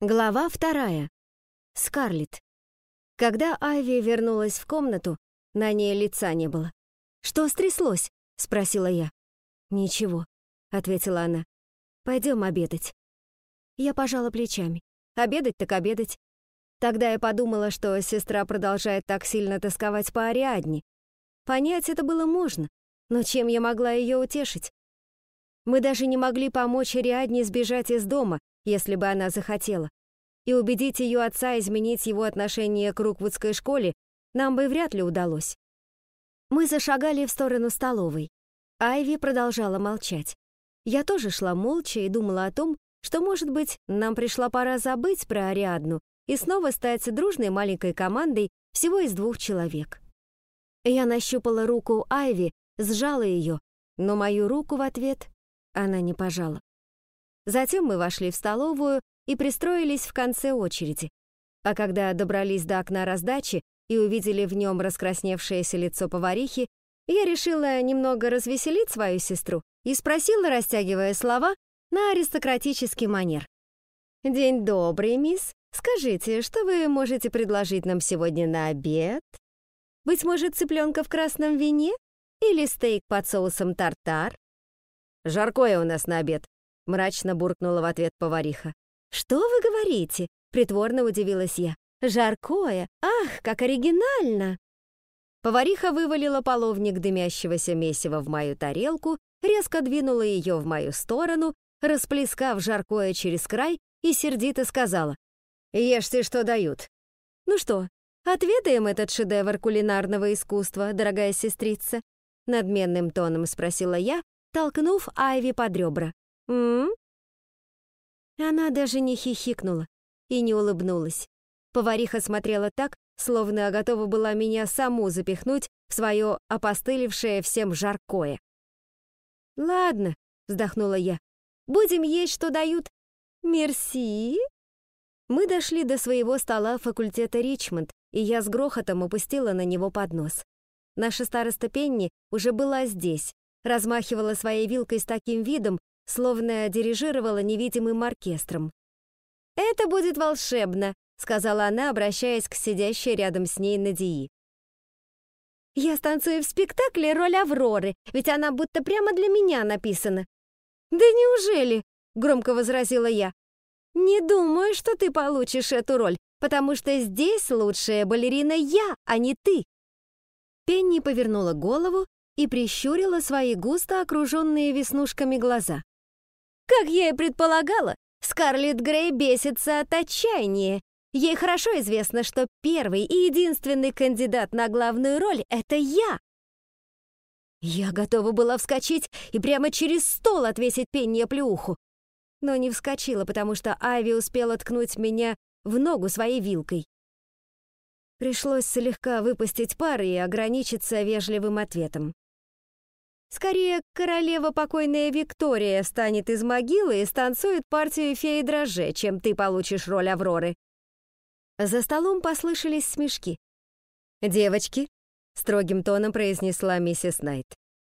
Глава вторая. Скарлетт. Когда Айви вернулась в комнату, на ней лица не было. «Что стряслось?» — спросила я. «Ничего», — ответила она. «Пойдем обедать». Я пожала плечами. Обедать так обедать. Тогда я подумала, что сестра продолжает так сильно тосковать по Ариадне. Понять это было можно, но чем я могла ее утешить? Мы даже не могли помочь Ариадне сбежать из дома, если бы она захотела. И убедить ее отца изменить его отношение к Руквудской школе нам бы вряд ли удалось. Мы зашагали в сторону столовой. Айви продолжала молчать. Я тоже шла молча и думала о том, что, может быть, нам пришла пора забыть про Ариадну и снова стать дружной маленькой командой всего из двух человек. Я нащупала руку Айви, сжала ее, но мою руку в ответ она не пожала. Затем мы вошли в столовую и пристроились в конце очереди. А когда добрались до окна раздачи и увидели в нем раскрасневшееся лицо поварихи, я решила немного развеселить свою сестру и спросила, растягивая слова, на аристократический манер. «День добрый, мисс. Скажите, что вы можете предложить нам сегодня на обед? Быть может, цыпленка в красном вине? Или стейк под соусом тартар?» «Жаркое у нас на обед», мрачно буркнула в ответ повариха. «Что вы говорите?» — притворно удивилась я. «Жаркое! Ах, как оригинально!» Повариха вывалила половник дымящегося месива в мою тарелку, резко двинула ее в мою сторону, расплескав жаркое через край и сердито сказала. «Ешьте, что дают». «Ну что, отведаем этот шедевр кулинарного искусства, дорогая сестрица?» Надменным тоном спросила я, толкнув Айви под ребра. «М?», Она даже не хихикнула и не улыбнулась. Повариха смотрела так, словно готова была меня саму запихнуть в свое опостылевшее всем жаркое. «Ладно», — вздохнула я, — «будем есть, что дают». «Мерси». Мы дошли до своего стола факультета Ричмонд, и я с грохотом упустила на него поднос. Наша староста Пенни уже была здесь, размахивала своей вилкой с таким видом, словно дирижировала невидимым оркестром. «Это будет волшебно», — сказала она, обращаясь к сидящей рядом с ней Надии. «Я станцую в спектакле роль Авроры, ведь она будто прямо для меня написана». «Да неужели?» — громко возразила я. «Не думаю, что ты получишь эту роль, потому что здесь лучшая балерина я, а не ты». Пенни повернула голову и прищурила свои густо окруженные веснушками глаза. Как я и предполагала, Скарлетт Грей бесится от отчаяния. Ей хорошо известно, что первый и единственный кандидат на главную роль — это я. Я готова была вскочить и прямо через стол отвесить Пенни плюху. Но не вскочила, потому что Айви успела ткнуть меня в ногу своей вилкой. Пришлось слегка выпустить пар и ограничиться вежливым ответом. Скорее, королева покойная Виктория встанет из могилы и станцует партию феи дрожже, чем ты получишь роль Авроры. За столом послышались смешки. «Девочки», — строгим тоном произнесла миссис Найт,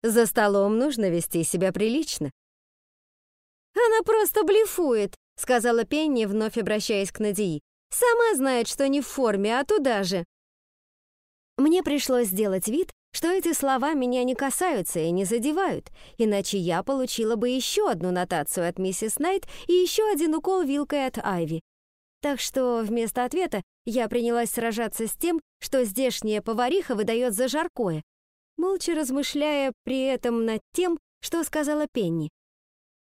«за столом нужно вести себя прилично». «Она просто блефует», — сказала Пенни, вновь обращаясь к Надии. «Сама знает, что не в форме, а туда же». Мне пришлось сделать вид, что эти слова меня не касаются и не задевают, иначе я получила бы еще одну нотацию от миссис Найт и еще один укол вилкой от Айви. Так что вместо ответа я принялась сражаться с тем, что здешняя повариха выдает за жаркое, молча размышляя при этом над тем, что сказала Пенни.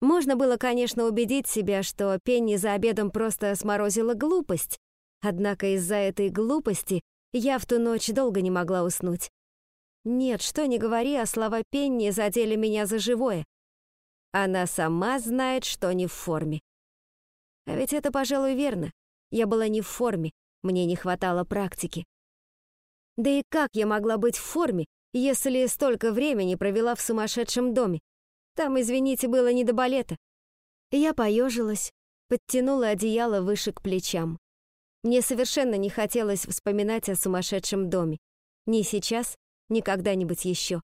Можно было, конечно, убедить себя, что Пенни за обедом просто сморозила глупость, однако из-за этой глупости я в ту ночь долго не могла уснуть. Нет, что ни говори, а слова Пенни задели меня за живое. Она сама знает, что не в форме. А ведь это, пожалуй, верно. Я была не в форме, мне не хватало практики. Да и как я могла быть в форме, если столько времени провела в сумасшедшем доме? Там, извините, было не до балета. Я поежилась, подтянула одеяло выше к плечам. Мне совершенно не хотелось вспоминать о сумасшедшем доме. Ни сейчас, ни когда-нибудь еще.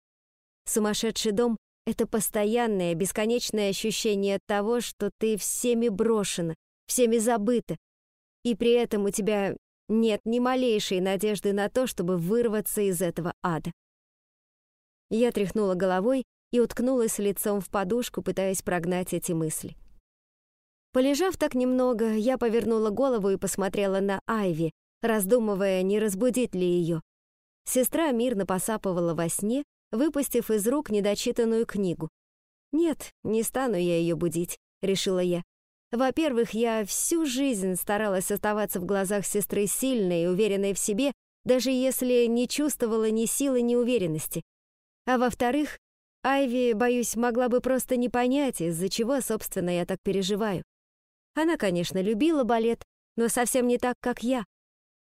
Сумасшедший дом — это постоянное, бесконечное ощущение того, что ты всеми брошена, всеми забыта, и при этом у тебя нет ни малейшей надежды на то, чтобы вырваться из этого ада. Я тряхнула головой и уткнулась лицом в подушку, пытаясь прогнать эти мысли. Полежав так немного, я повернула голову и посмотрела на Айви, раздумывая, не разбудить ли ее. Сестра мирно посапывала во сне, выпустив из рук недочитанную книгу. «Нет, не стану я ее будить», — решила я. Во-первых, я всю жизнь старалась оставаться в глазах сестры сильной и уверенной в себе, даже если не чувствовала ни силы, ни уверенности. А во-вторых, Айви, боюсь, могла бы просто не понять, из-за чего, собственно, я так переживаю. Она, конечно, любила балет, но совсем не так, как я.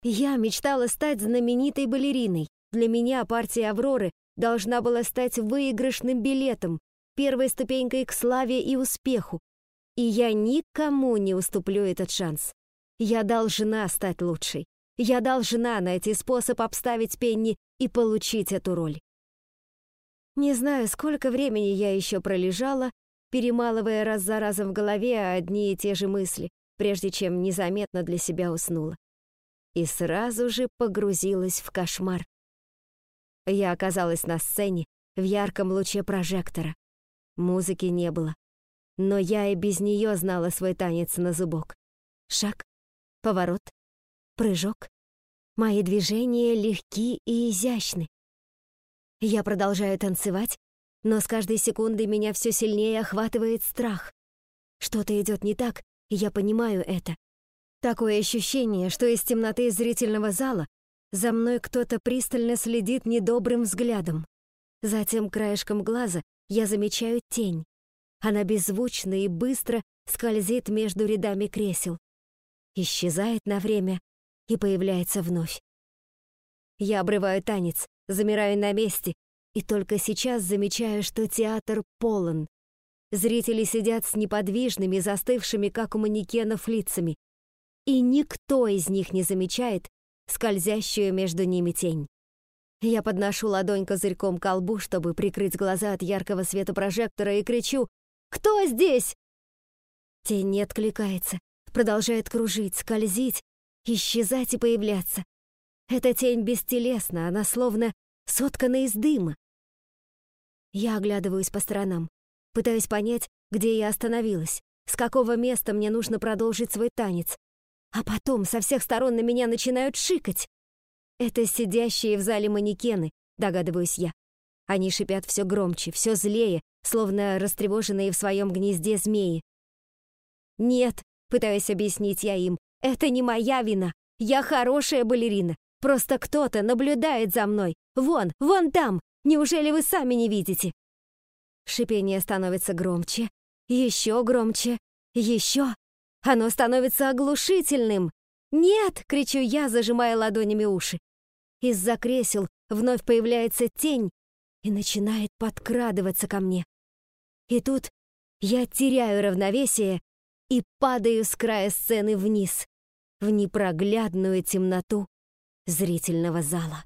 Я мечтала стать знаменитой балериной. Для меня партия «Авроры» должна была стать выигрышным билетом, первой ступенькой к славе и успеху. И я никому не уступлю этот шанс. Я должна стать лучшей. Я должна найти способ обставить Пенни и получить эту роль. Не знаю, сколько времени я еще пролежала, перемалывая раз за разом в голове одни и те же мысли, прежде чем незаметно для себя уснула. И сразу же погрузилась в кошмар. Я оказалась на сцене в ярком луче прожектора. Музыки не было, но я и без нее знала свой танец на зубок. Шаг, поворот, прыжок. Мои движения легки и изящны. Я продолжаю танцевать, но с каждой секундой меня все сильнее охватывает страх. Что-то идет не так, и я понимаю это. Такое ощущение, что из темноты зрительного зала за мной кто-то пристально следит недобрым взглядом. Затем краешком глаза я замечаю тень. Она беззвучно и быстро скользит между рядами кресел. Исчезает на время и появляется вновь. Я обрываю танец, замираю на месте и только сейчас замечаю, что театр полон. Зрители сидят с неподвижными, застывшими, как у манекенов, лицами. И никто из них не замечает скользящую между ними тень. Я подношу ладонь козырьком к колбу, чтобы прикрыть глаза от яркого света прожектора, и кричу «Кто здесь?» Тень не откликается, продолжает кружить, скользить, исчезать и появляться. Эта тень бестелесна, она словно соткана из дыма. Я оглядываюсь по сторонам, пытаюсь понять, где я остановилась, с какого места мне нужно продолжить свой танец. А потом со всех сторон на меня начинают шикать. Это сидящие в зале манекены, догадываюсь я. Они шипят все громче, все злее, словно растревоженные в своем гнезде змеи. «Нет», — пытаюсь объяснить я им, — «это не моя вина. Я хорошая балерина. Просто кто-то наблюдает за мной. Вон, вон там. Неужели вы сами не видите? Шипение становится громче, еще громче, еще. Оно становится оглушительным. «Нет!» — кричу я, зажимая ладонями уши. Из-за кресел вновь появляется тень и начинает подкрадываться ко мне. И тут я теряю равновесие и падаю с края сцены вниз, в непроглядную темноту зрительного зала.